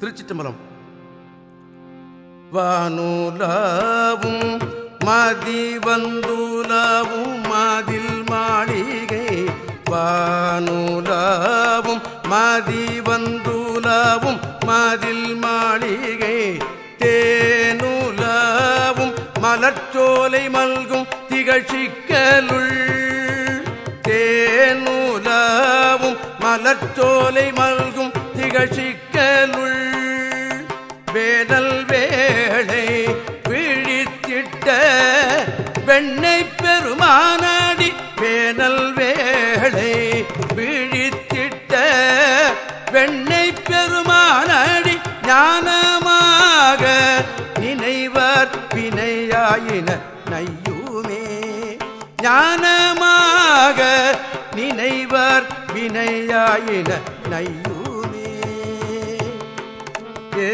திருச்சிட்டம்பலம். வானூலாவும் மதி வந்துலாவும் மதில் மாளிகை. வானூலாவும் மதி வந்துலாவும் மதில் மாளிகை. தேனூலாவும் மலர்ச்சோலை மல்கும் திகழ்ச்சிக்கலுள் தேனூலாவும் மலர்ச்சோலை மல் வேதல் வேளை விழித்திட்ட வெண்ணை பெருமானடி வேனல் வேளை விழித்திட்ட வெண்ணை பெருமானடி ஞானமாக நினைவர் வினையாயின நையுமே. ஞானமாக நினைவர் வினையாயின நையுமே. ஏ